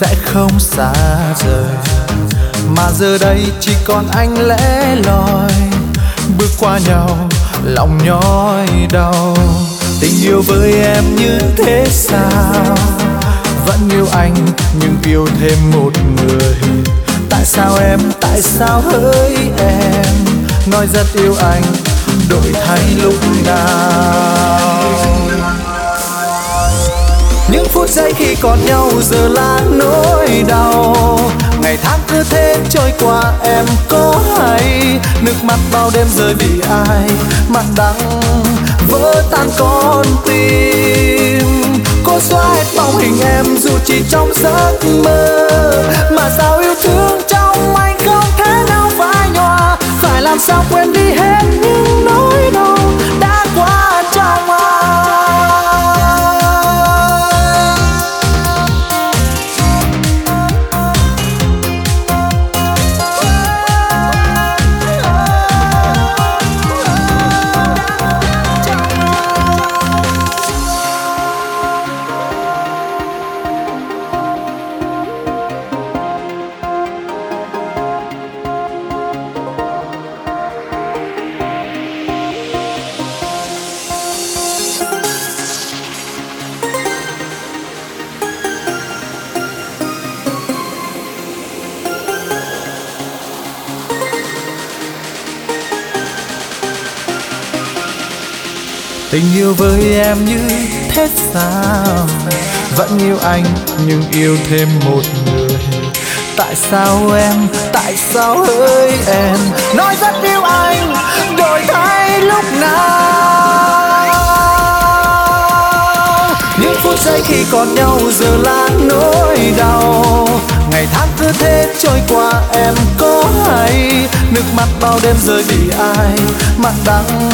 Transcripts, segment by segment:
sẽ không xa rời. Mà giờ đây chỉ còn anh lẽ loi, bước qua nhau, lòng nhói đau. Tình yêu với em như thế sao? Vẫn yêu anh, nhưng yêu thêm một người. Tại sao em, tại sao hỡi em? Nói rất yêu anh, đổi thay lúc nào? Những phút giây khi còn nhau giờ là nỗi đau. Ngày tháng cứ thế trôi qua, em có hay nước mắt bao đêm rơi vì ai? Mặt đắng vỡ tan con tim. Cô xóa hết bóng hình em dù chỉ trong giấc mơ. Mà sao yêu thương trong anh không thể nào phai nhòa? Phải làm sao quên đi hết những nỗi đau đã qua trong anh yêu với em như thế sao? Vẫn yêu anh nhưng yêu thêm một người. Tại sao em, tại sao hỡi em? Nói rất yêu anh, đổi thay lúc nào? Phút giây khi còn nhau giờ là nỗi đau. Ngày tháng cứ thế trôi qua, em có hay nước mắt bao đêm rơi vì ai? Mặt đắng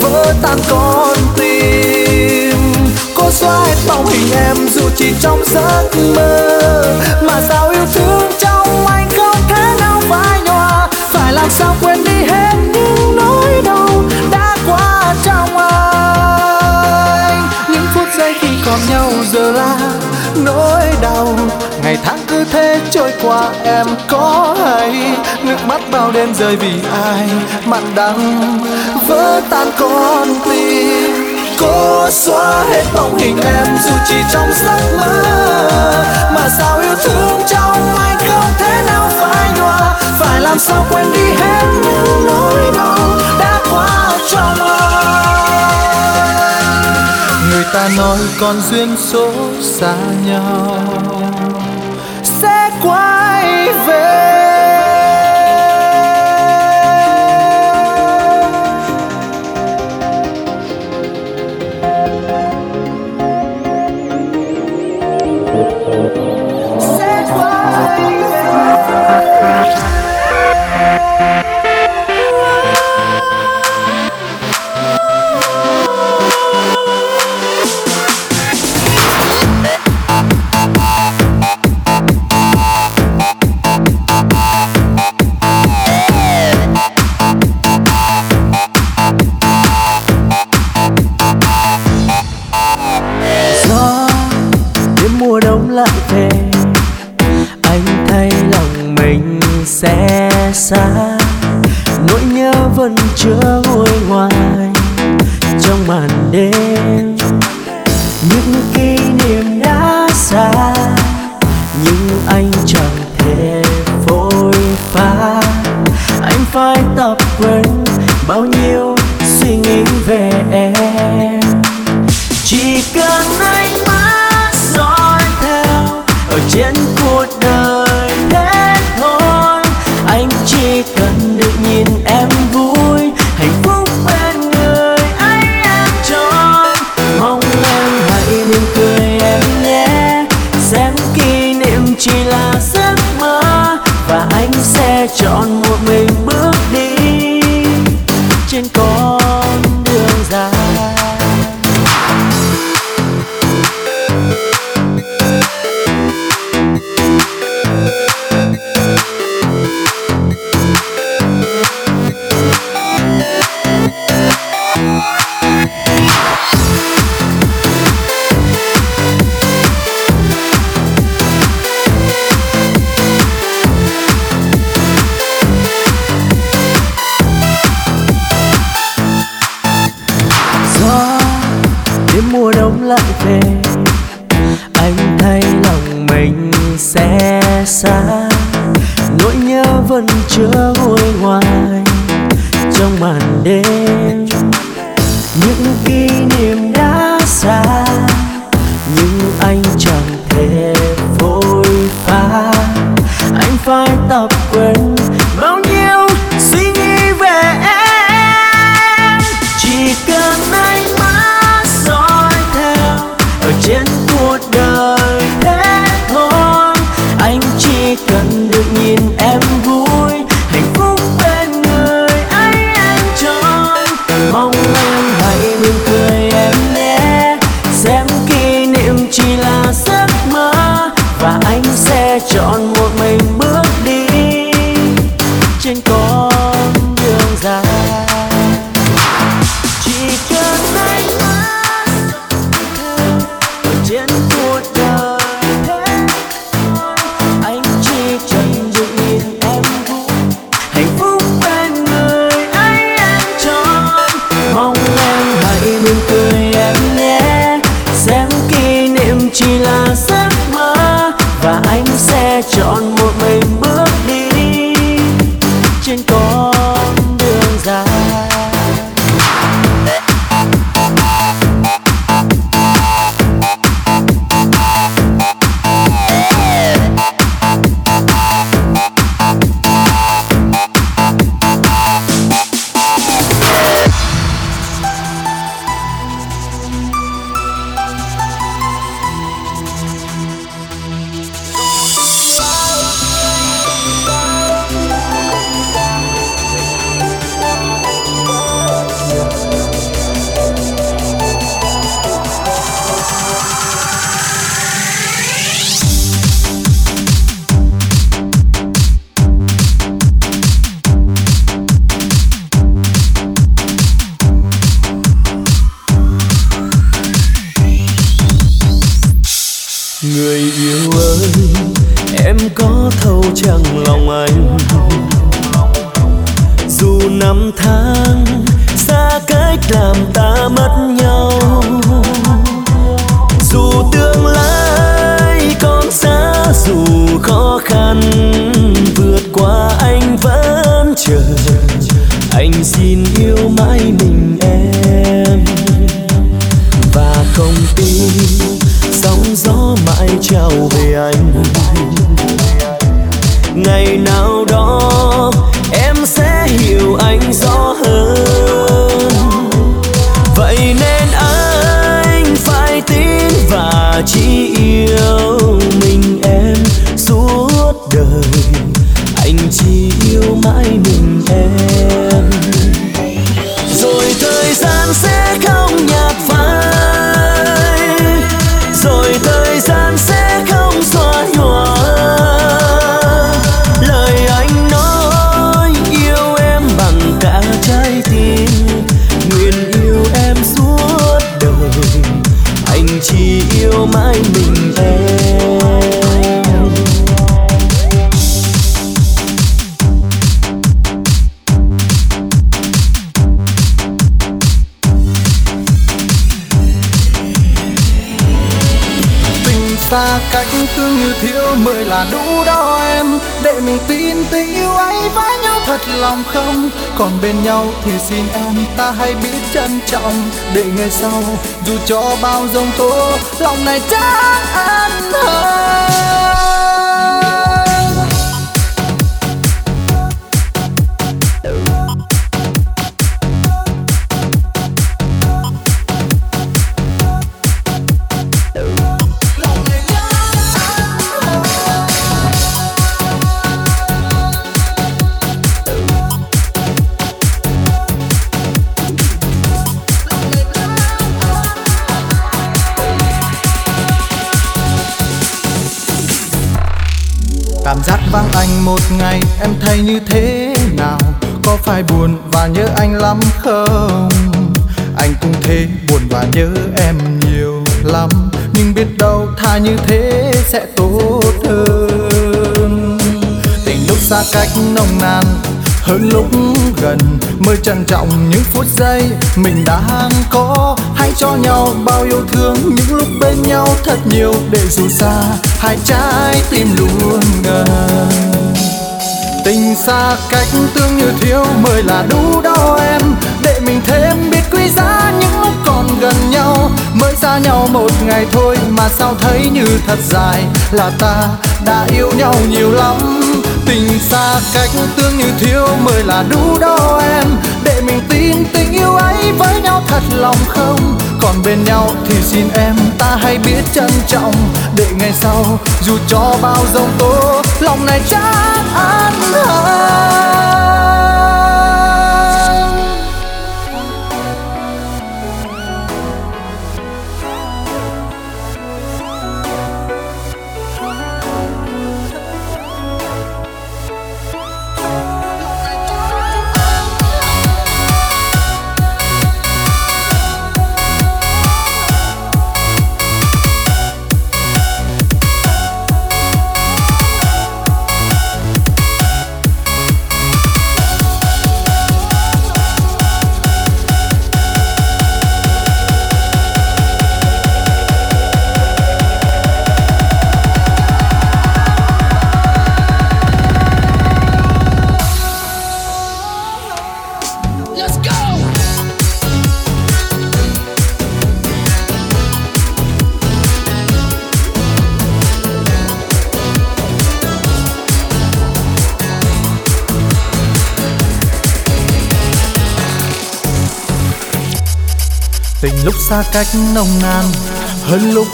vỡ tan con tim. Cô xóa hết bóng hình em dù chỉ trong giấc mơ. Mà sao yêu thương trong anh không thể nào phai nhòa? Phải làm sao quên em có hay nước mắt bao đêm rơi vì ai? Mặn đắng, vỡ tan con tim. Cố xóa hết bóng hình em dù chỉ trong giấc mơ. Mà sao yêu thương trong anh không thể nào phai nhòa? Phải làm sao quên đi hết những nỗi đau đã qua trong anh người ta nói con duyên số xa nhau. Và anh sẽ chọn một mình. Anh xin yêu mãi mình em. Và không tin, sóng gió mãi trao về anh. Ngày nào đó, em sẽ hiểu anh rõ hơn. Vậy nên anh phải tin và chỉ yêu mình em suốt đời. Còn bên nhau thì xin em ta hãy biết trân trọng. Để ngày sau, dù cho bao giông tố, lòng này chắc an hơn. Cảm giác vắng anh một ngày, em thấy như thế nào? Có phải buồn và nhớ anh lắm không? Anh cũng thế, buồn và nhớ em nhiều lắm. Nhưng biết đâu tha như thế sẽ tốt hơn. Tình lúc xa cách nồng nàn, hơn lúc gần. Mới trân trọng những phút giây mình đang có hãy cho nhau bao yêu thương, những lúc bên nhau thật nhiều để dù xa, hai trái tim luôn ngần tình xa cách tương như thiếu mới là đủ đó em, để mình thêm biết quý giá những lúc còn gần nhau. Mới xa nhau một ngày thôi mà sao thấy như thật dài, là ta đã yêu nhau nhiều lắm tình xa cách tương như thiếu mới là đủ đó em. Để mình tin tình yêu ấy với nhau thật lòng không? Còn bên nhau thì xin em ta hãy biết trân trọng. Để ngày sau, dù cho bao giông tố, lòng này chắc ăn hơn. Lúc xa cách nồng nàn, hơn lúc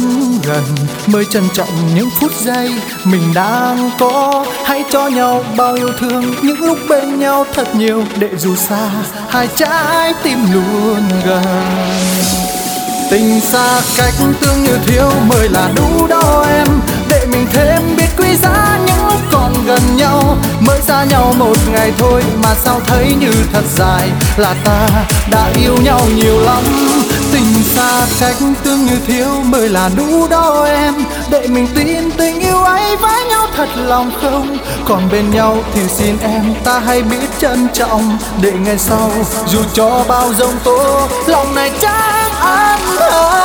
gần. Mới trân trọng những phút giây mình đang có. Hãy cho nhau bao yêu thương, những lúc bên nhau thật nhiều. Để dù xa, hai trái tim luôn gần. Tình xa cách tương như thiếu mới là đủ đó em. Để mình thêm biết quý giá những lúc còn gần nhau. Mới xa nhau một ngày thôi mà sao thấy như thật dài. Là ta đã yêu nhau nhiều lắm xa cách tương như thiếu mới là đủ đó em. Để mình tin tình yêu ấy với nhau thật lòng không? Còn bên nhau thì xin em ta hãy biết trân trọng. Để ngày sau, dù cho bao giông tố, lòng này chắc an hơn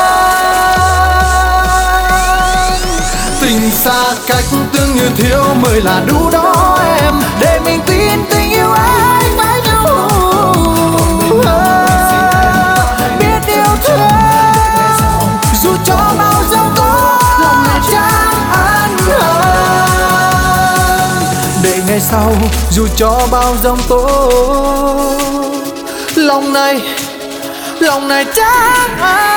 tình xa cách tương như thiếu mới là đủ đó em. Để mình tin tình yêu ấy. Ngày sau dù cho bao giông tố. Lòng này lòng này chắc ai?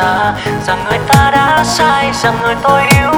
xa rằng người ta đã sai rằng người tôi yêu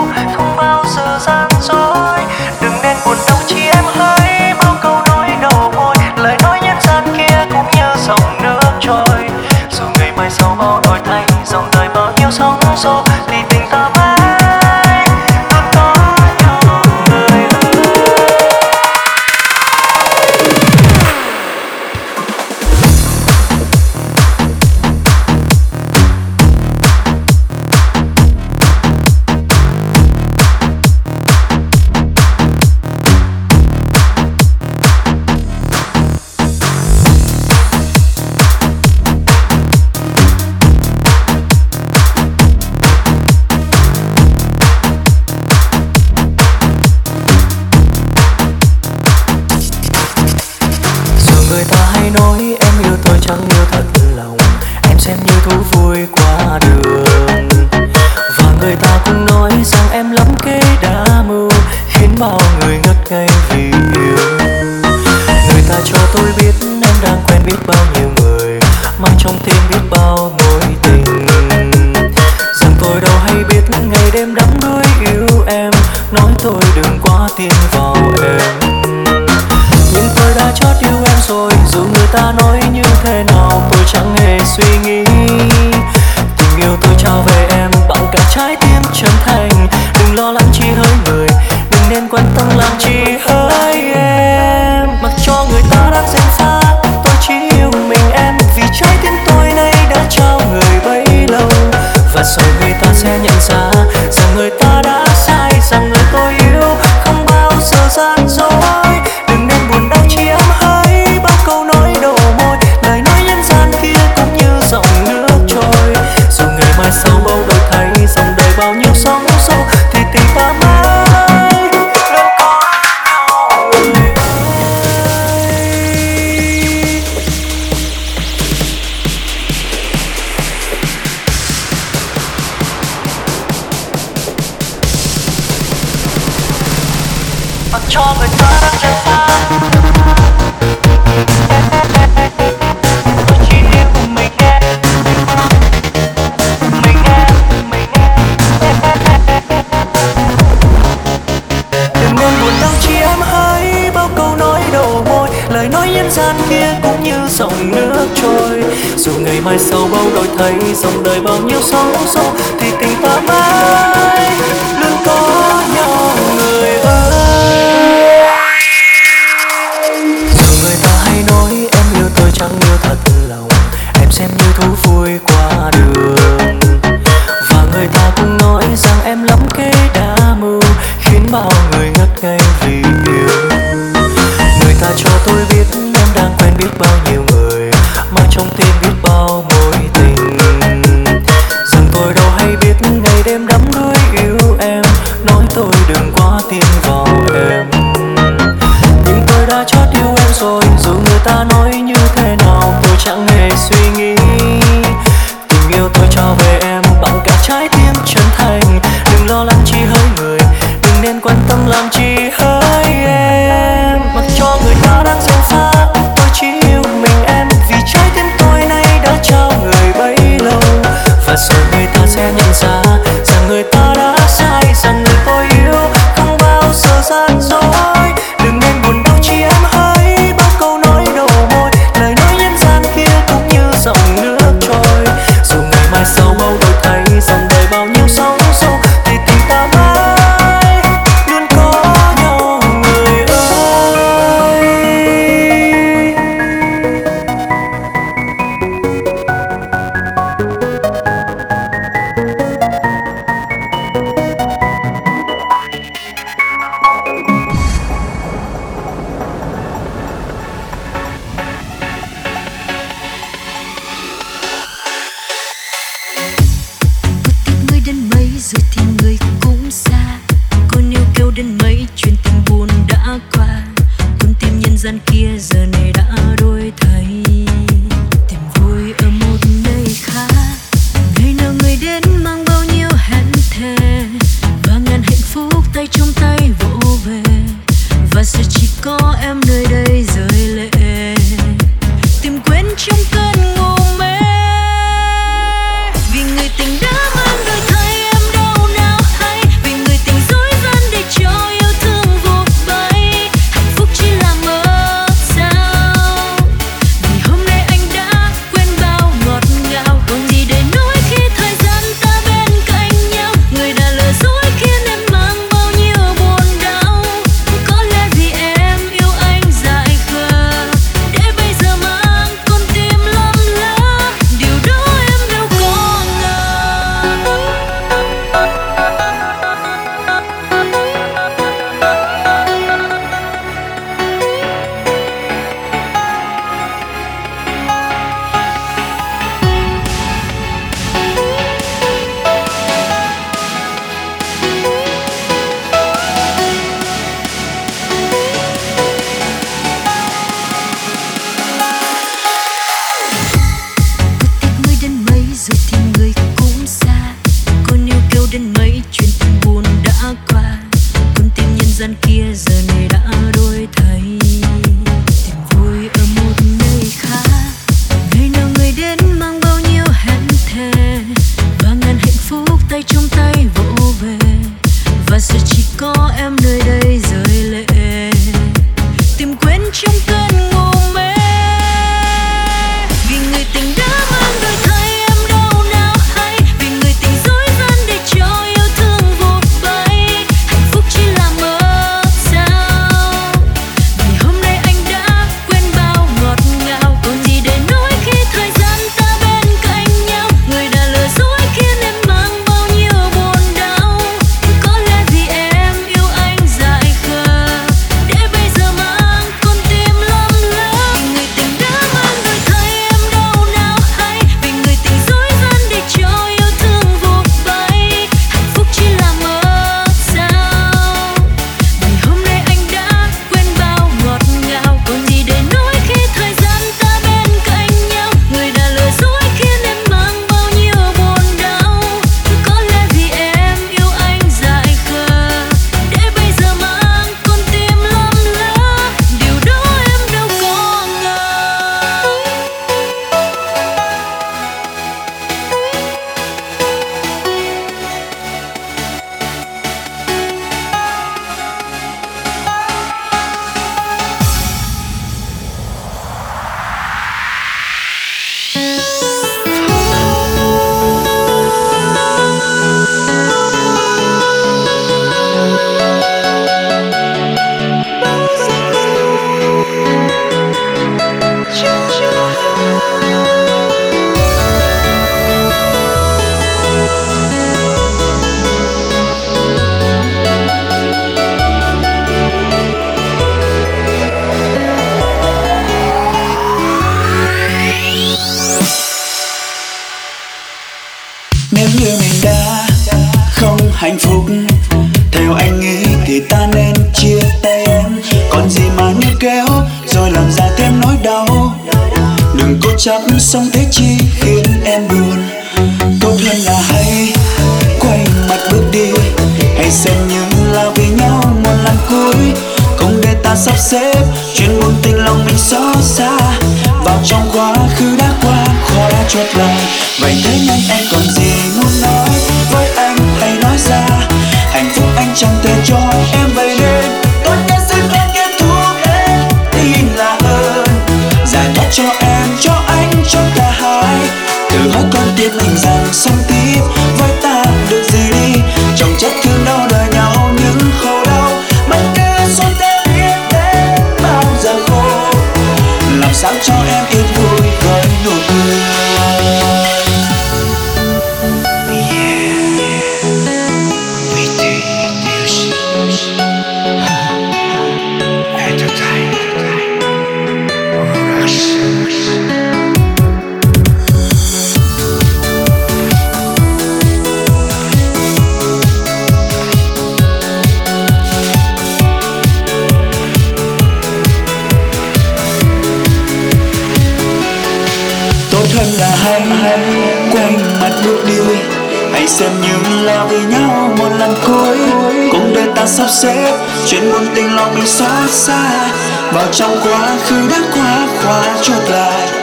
vào trong quá khứ đã quá khóa chốt lại.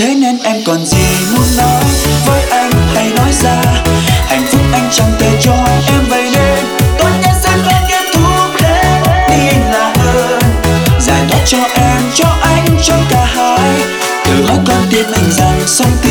thế nên em còn gì muốn nói? Với anh hãy nói ra. Hạnh phúc anh chẳng thể cho em vậy nên tốt nhất sẽ không kết thúc thế đi là hơn. Giải thoát cho em, cho anh, cho cả hai. Từ hết con tim mình rằng sống tim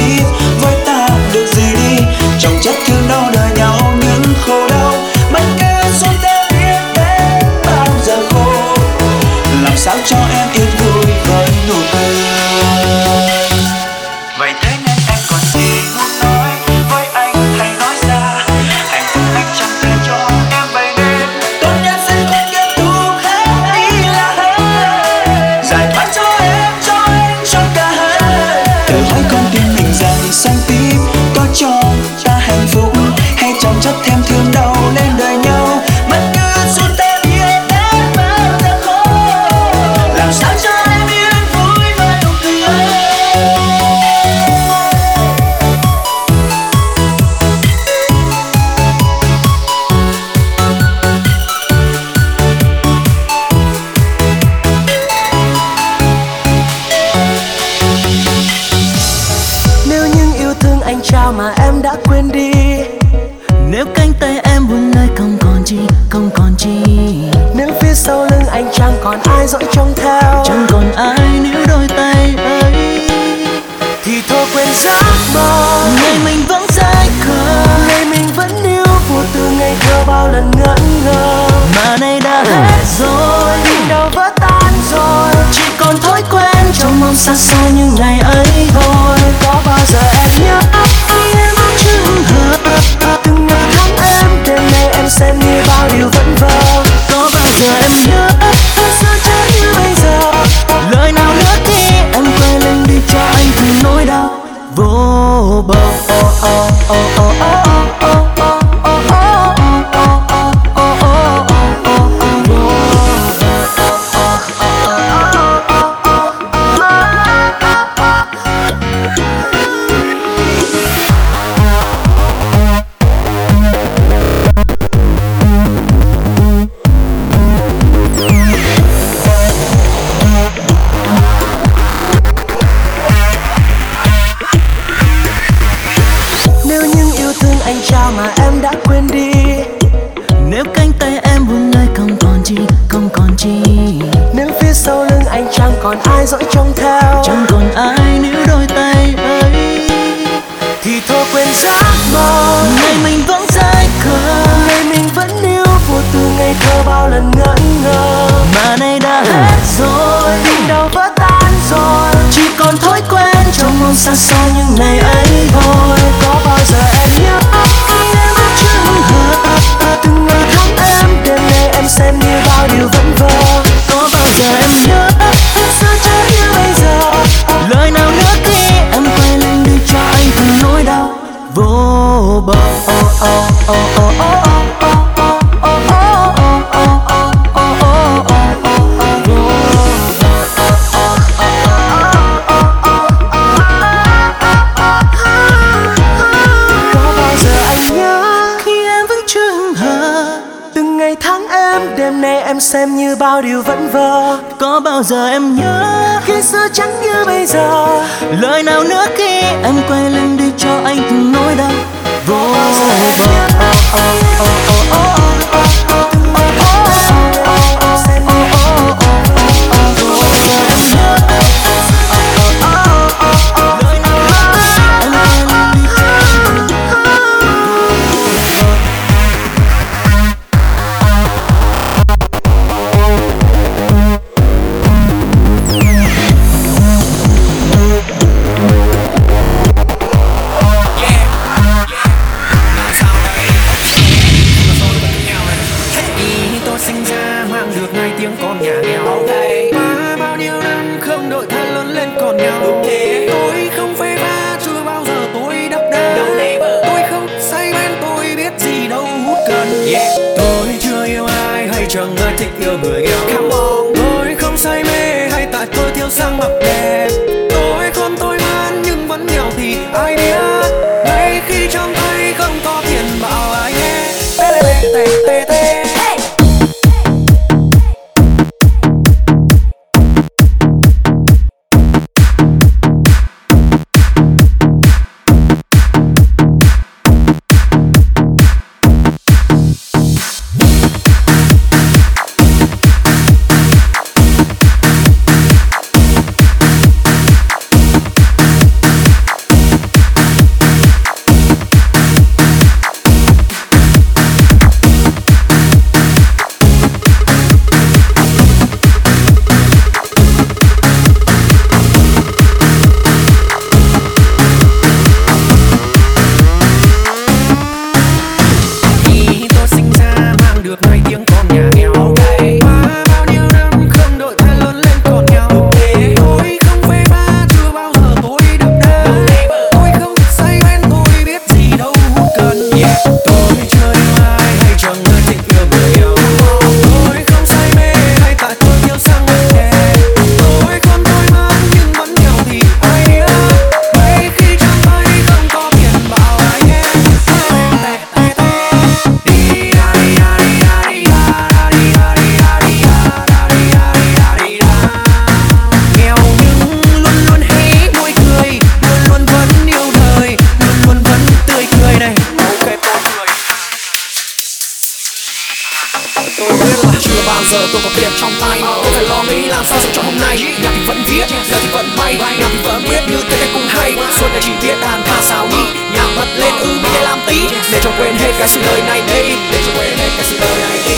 giờ tôi có tiền trong tay. Tôi phải lo nghĩ làm sao sống cho hôm nay. Nhạc thì vẫn viết, giờ thì vẫn may Nhạc thì vẫn biết như thế cách cũng hay. Suốt này chỉ biết đàn ca sao nhị Nhạc bật lên ư mình để làm tí. Để cho quên hết cái sự đời này đi Để cho quên hết cái sự đời này đi.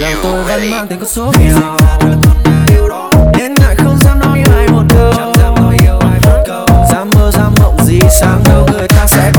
Là tôi vẫn mang tiếng con số nghèo Đến ngày không dám nói ai một câu. Dám mơ dám mộng gì sáng đâu người ta sẽ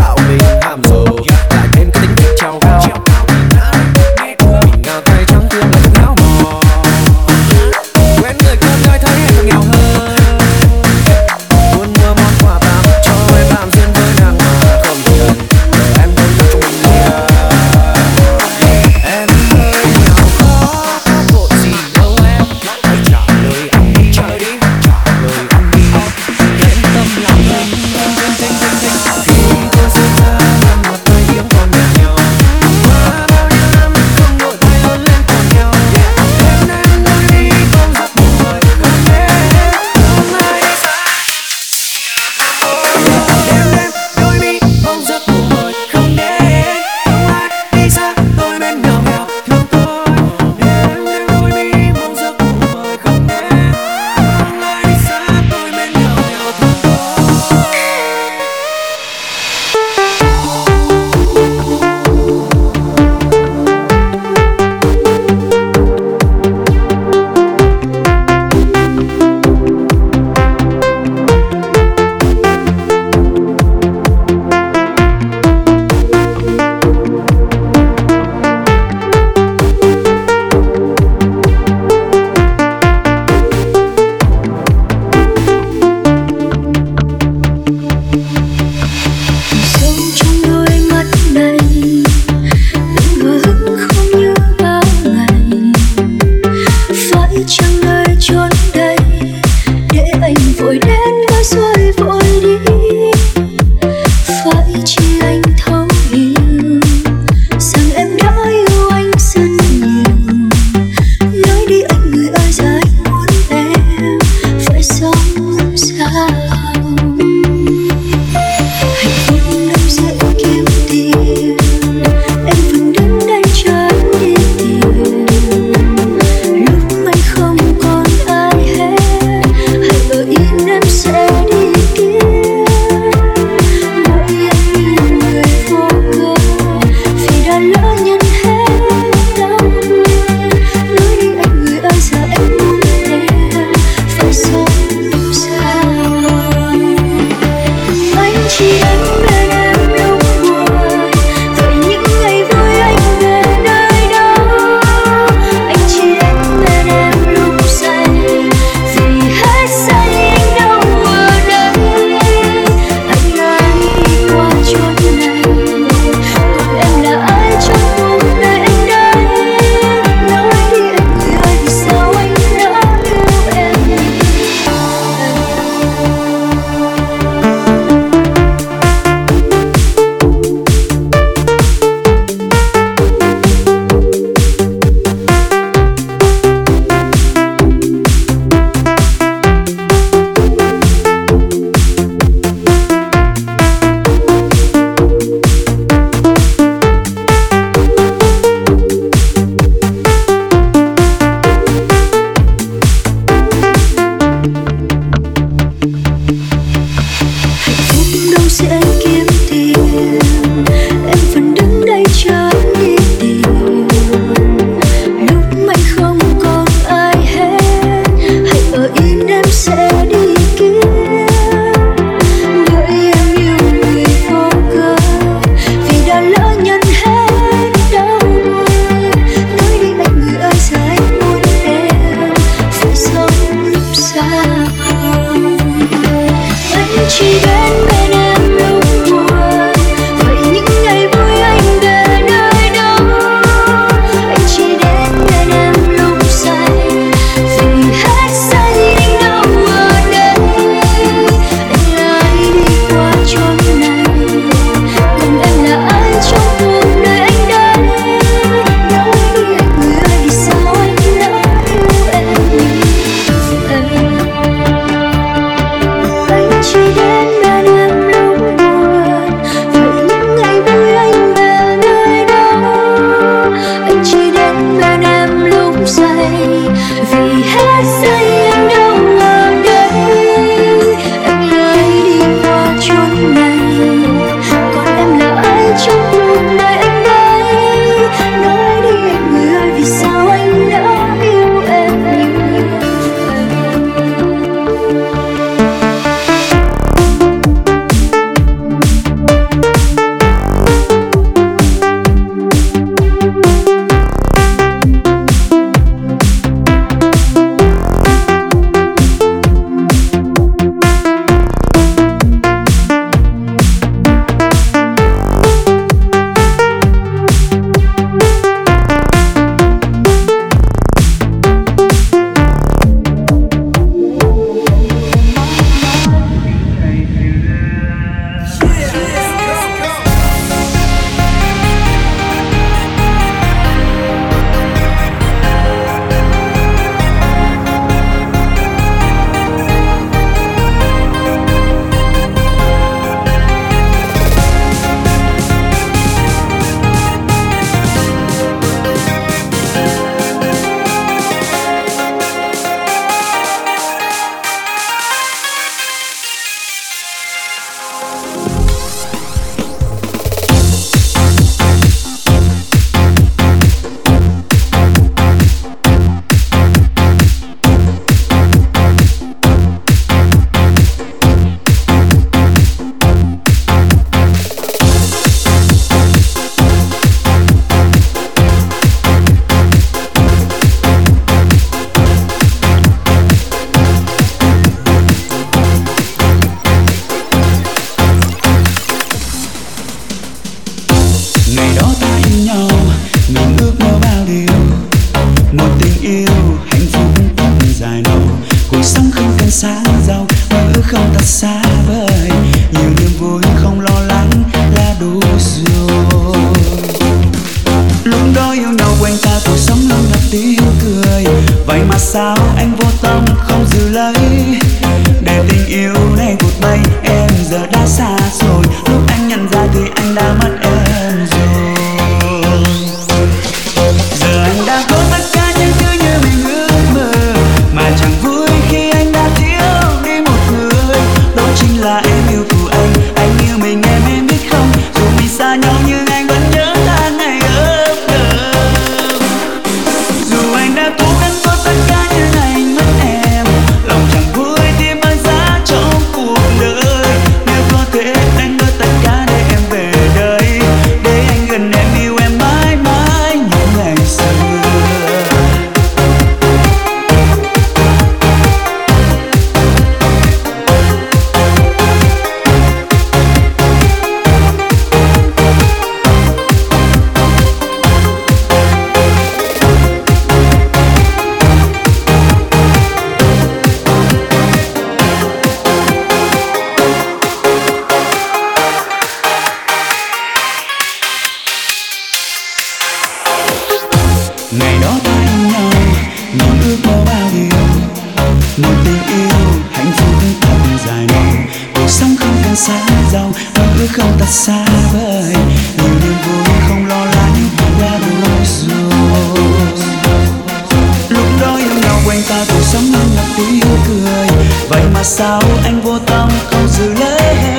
yêu, hạnh phúc thật dài lâu. Cuộc sống không cần xa giàu mơ ước không thật xa vời. Nhiều niềm vui rồi lấy